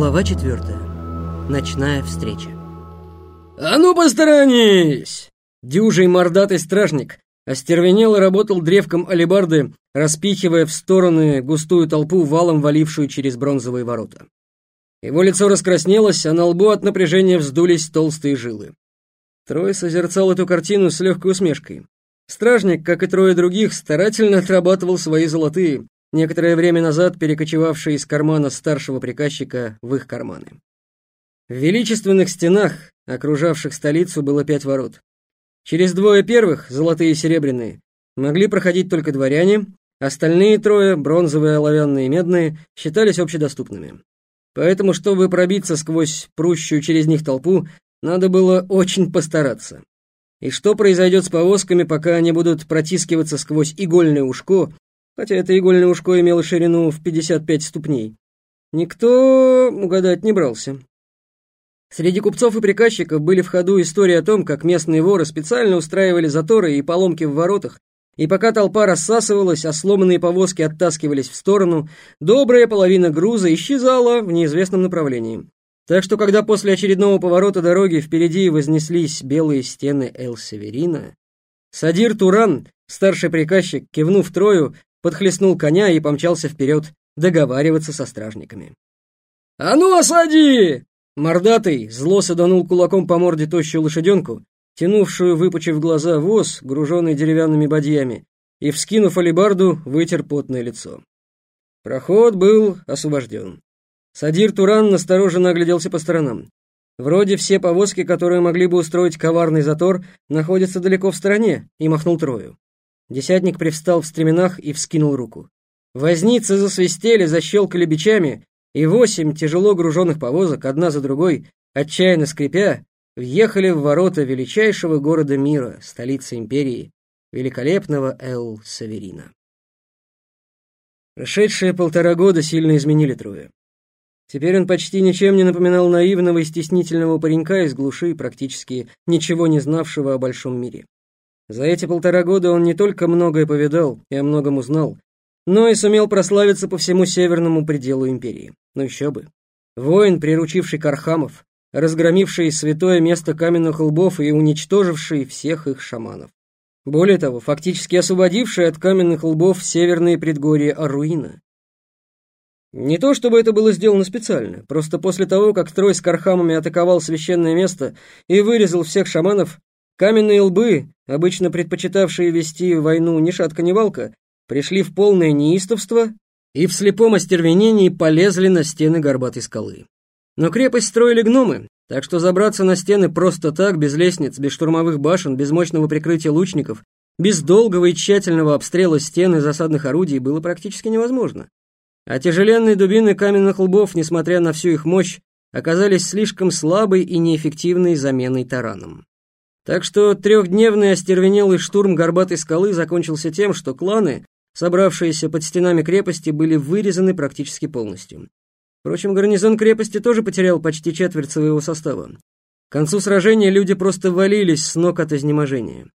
Глава четвертая. Ночная встреча. «А ну, посторонись!» Дюжий мордатый стражник остервенело работал древком алебарды, распихивая в стороны густую толпу, валом валившую через бронзовые ворота. Его лицо раскраснелось, а на лбу от напряжения вздулись толстые жилы. Трой созерцал эту картину с легкой усмешкой. Стражник, как и трое других, старательно отрабатывал свои золотые, некоторое время назад перекочевавшие из кармана старшего приказчика в их карманы. В величественных стенах, окружавших столицу, было пять ворот. Через двое первых, золотые и серебряные, могли проходить только дворяне, остальные трое, бронзовые, оловянные и медные, считались общедоступными. Поэтому, чтобы пробиться сквозь прущую через них толпу, надо было очень постараться. И что произойдет с повозками, пока они будут протискиваться сквозь игольное ушко, хотя это игольное ушко имело ширину в 55 ступней, никто угадать не брался. Среди купцов и приказчиков были в ходу истории о том, как местные воры специально устраивали заторы и поломки в воротах, и пока толпа рассасывалась, а сломанные повозки оттаскивались в сторону, добрая половина груза исчезала в неизвестном направлении. Так что, когда после очередного поворота дороги впереди вознеслись белые стены Эл-Северина, Садир Туран, старший приказчик, кивнув Трою, подхлестнул коня и помчался вперед договариваться со стражниками. «А ну, осади!» Мордатый зло саданул кулаком по морде тощую лошаденку, тянувшую, выпучив глаза, воз, груженный деревянными бадьями, и, вскинув алебарду, вытер потное лицо. Проход был освобожден. Садир Туран настороженно огляделся по сторонам. Вроде все повозки, которые могли бы устроить коварный затор, находятся далеко в стороне, и махнул Трою. Десятник привстал в стременах и вскинул руку. Возницы засвистели, защелкали бичами, и восемь тяжело груженных повозок, одна за другой, отчаянно скрипя, въехали в ворота величайшего города мира, столицы империи, великолепного Эл-Саверина. Прошедшие полтора года сильно изменили Троя. Теперь он почти ничем не напоминал наивного и стеснительного паренька из глуши, практически ничего не знавшего о большом мире. За эти полтора года он не только многое повидал и о многом узнал, но и сумел прославиться по всему северному пределу империи. Ну еще бы. Воин, приручивший Кархамов, разгромивший святое место каменных лбов и уничтоживший всех их шаманов. Более того, фактически освободивший от каменных лбов северные предгорья Аруина. Не то чтобы это было сделано специально, просто после того, как Трой с Кархамами атаковал священное место и вырезал всех шаманов, каменные лбы, обычно предпочитавшие вести войну ни шатка ни валка, пришли в полное неистовство и в слепом остервенении полезли на стены горбатой скалы. Но крепость строили гномы, так что забраться на стены просто так, без лестниц, без штурмовых башен, без мощного прикрытия лучников, без долгого и тщательного обстрела стен и засадных орудий было практически невозможно. А тяжеленные дубины каменных лбов, несмотря на всю их мощь, оказались слишком слабой и неэффективной заменой тараном. Так что трехдневный остервенелый штурм горбатой скалы закончился тем, что кланы, собравшиеся под стенами крепости, были вырезаны практически полностью. Впрочем, гарнизон крепости тоже потерял почти четверть своего состава. К концу сражения люди просто валились с ног от изнеможения.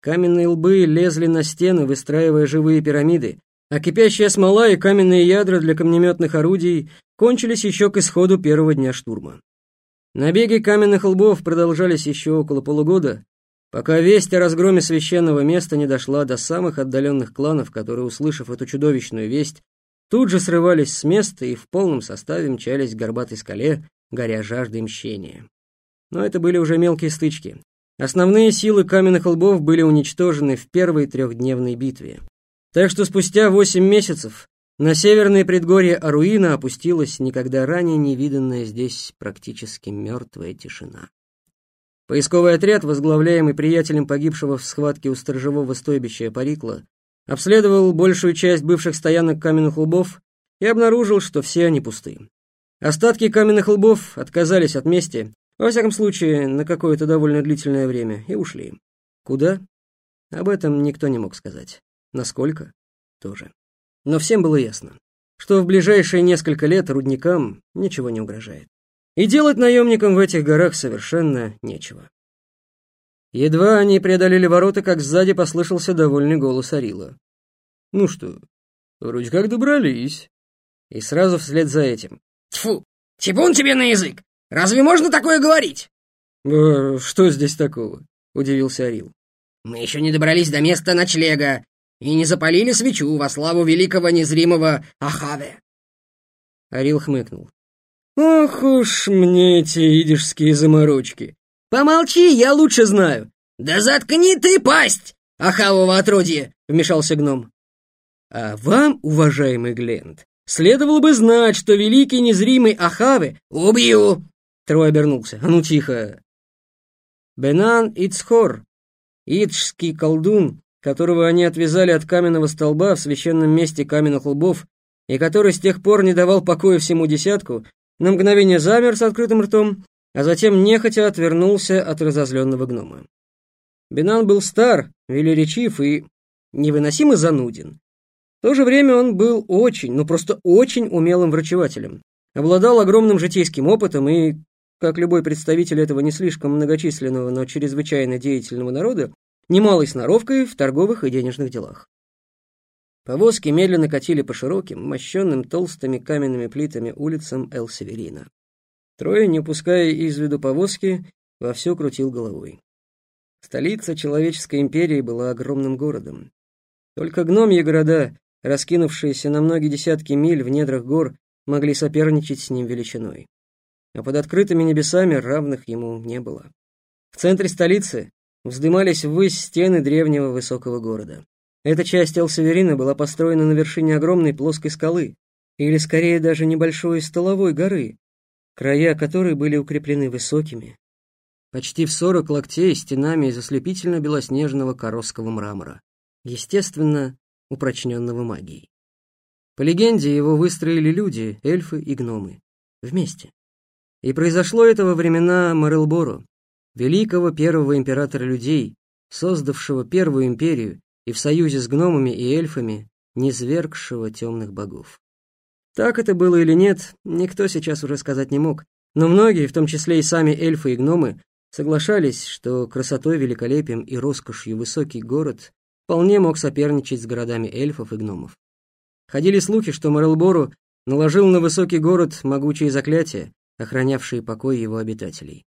Каменные лбы лезли на стены, выстраивая живые пирамиды, а кипящая смола и каменные ядра для камнеметных орудий кончились еще к исходу первого дня штурма. Набеги каменных лбов продолжались еще около полугода, пока весть о разгроме священного места не дошла до самых отдаленных кланов, которые, услышав эту чудовищную весть, тут же срывались с места и в полном составе мчались к горбатой скале, горя жаждой мщения. Но это были уже мелкие стычки. Основные силы каменных лбов были уничтожены в первой трехдневной битве. Так что спустя восемь месяцев на северные предгорья Аруина опустилась никогда ранее невиданная здесь практически мертвая тишина. Поисковый отряд, возглавляемый приятелем погибшего в схватке у сторожевого стойбища Парикла, обследовал большую часть бывших стоянок каменных лбов и обнаружил, что все они пусты. Остатки каменных лбов отказались от мести, во всяком случае, на какое-то довольно длительное время, и ушли. Куда? Об этом никто не мог сказать. Насколько? Тоже. Но всем было ясно, что в ближайшие несколько лет рудникам ничего не угрожает. И делать наемникам в этих горах совершенно нечего. Едва они преодолели ворота, как сзади послышался довольный голос Арила. «Ну что, вроде как добрались». И сразу вслед за этим. «Тьфу! Типун тебе на язык! Разве можно такое говорить?» «Э, «Что здесь такого?» — удивился Арил. «Мы еще не добрались до места ночлега и не запалили свечу во славу великого незримого Ахаве». Арил хмыкнул. «Ох уж мне эти идишские заморочки! Помолчи, я лучше знаю!» «Да заткни ты пасть, Ахавова отродье!» — вмешался гном. «А вам, уважаемый Глент, следовало бы знать, что великий незримый Ахаве...» «Убью!» — Трой обернулся. «А ну тихо!» Бенан Ицхор, идшский колдун, которого они отвязали от каменного столба в священном месте каменных лбов, и который с тех пор не давал покоя всему десятку, на мгновение замер с открытым ртом, а затем нехотя отвернулся от разозленного гнома. Бенан был стар, велеречив и невыносимо зануден. В то же время он был очень, ну просто очень умелым врачевателем, обладал огромным житейским опытом и, как любой представитель этого не слишком многочисленного, но чрезвычайно деятельного народа, немалой сноровкой в торговых и денежных делах. Повозки медленно катили по широким, мощенным толстыми каменными плитами улицам Эл-Северина. Трое, не упуская из виду повозки, вовсю крутил головой. Столица человеческой империи была огромным городом. Только гномьи города, раскинувшиеся на многие десятки миль в недрах гор, могли соперничать с ним величиной. А под открытыми небесами равных ему не было. В центре столицы вздымались ввысь стены древнего высокого города. Эта часть Элсеверина была построена на вершине огромной плоской скалы, или скорее даже небольшой столовой горы, края которой были укреплены высокими, почти в сорок локтей стенами из ослепительно-белоснежного коросского мрамора, естественно, упрочненного магией. По легенде, его выстроили люди, эльфы и гномы, вместе. И произошло это во времена Марелборо, великого первого императора людей, создавшего первую империю и в союзе с гномами и эльфами, низвергшего темных богов. Так это было или нет, никто сейчас уже сказать не мог, но многие, в том числе и сами эльфы и гномы, соглашались, что красотой, великолепием и роскошью высокий город вполне мог соперничать с городами эльфов и гномов. Ходили слухи, что Морелбору наложил на высокий город могучие заклятия, охранявшие покой его обитателей.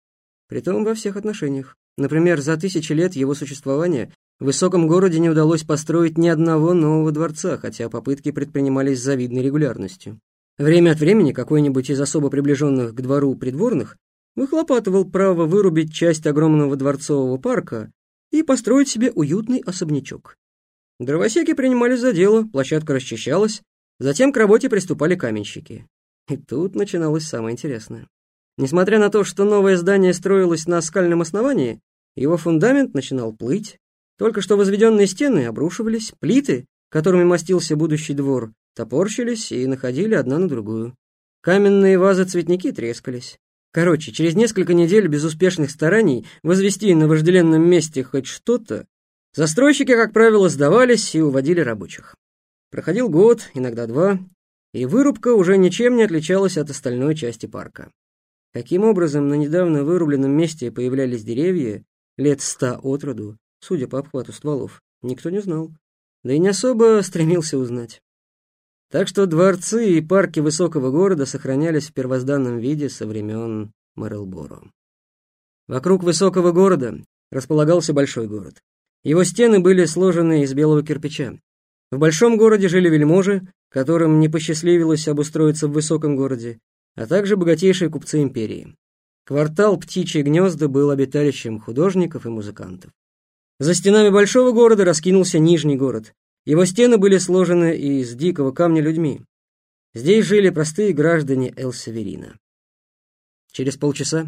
Притом во всех отношениях. Например, за тысячи лет его существования в высоком городе не удалось построить ни одного нового дворца, хотя попытки предпринимались с завидной регулярностью. Время от времени какой-нибудь из особо приближенных к двору придворных выхлопатывал право вырубить часть огромного дворцового парка и построить себе уютный особнячок. Дровосеки принимались за дело, площадка расчищалась, затем к работе приступали каменщики. И тут начиналось самое интересное. Несмотря на то, что новое здание строилось на скальном основании, его фундамент начинал плыть, только что возведенные стены обрушивались, плиты, которыми мастился будущий двор, топорщились и находили одна на другую. Каменные вазы-цветники трескались. Короче, через несколько недель безуспешных стараний возвести на вожделенном месте хоть что-то, застройщики, как правило, сдавались и уводили рабочих. Проходил год, иногда два, и вырубка уже ничем не отличалась от остальной части парка. Каким образом на недавно вырубленном месте появлялись деревья, лет ста от роду, судя по обхвату стволов, никто не знал, да и не особо стремился узнать. Так что дворцы и парки высокого города сохранялись в первозданном виде со времен Морелборо. Вокруг высокого города располагался большой город. Его стены были сложены из белого кирпича. В большом городе жили вельможи, которым не посчастливилось обустроиться в высоком городе, а также богатейшие купцы империи. Квартал «Птичьи гнезда» был обиталищем художников и музыкантов. За стенами большого города раскинулся Нижний город. Его стены были сложены из дикого камня людьми. Здесь жили простые граждане Эл-Северина. Через полчаса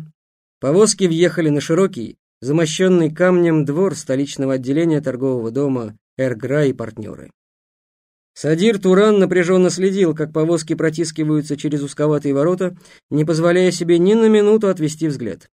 повозки въехали на широкий, замощенный камнем двор столичного отделения торгового дома «Эргра и партнеры». Садир Туран напряженно следил, как повозки протискиваются через узковатые ворота, не позволяя себе ни на минуту отвести взгляд.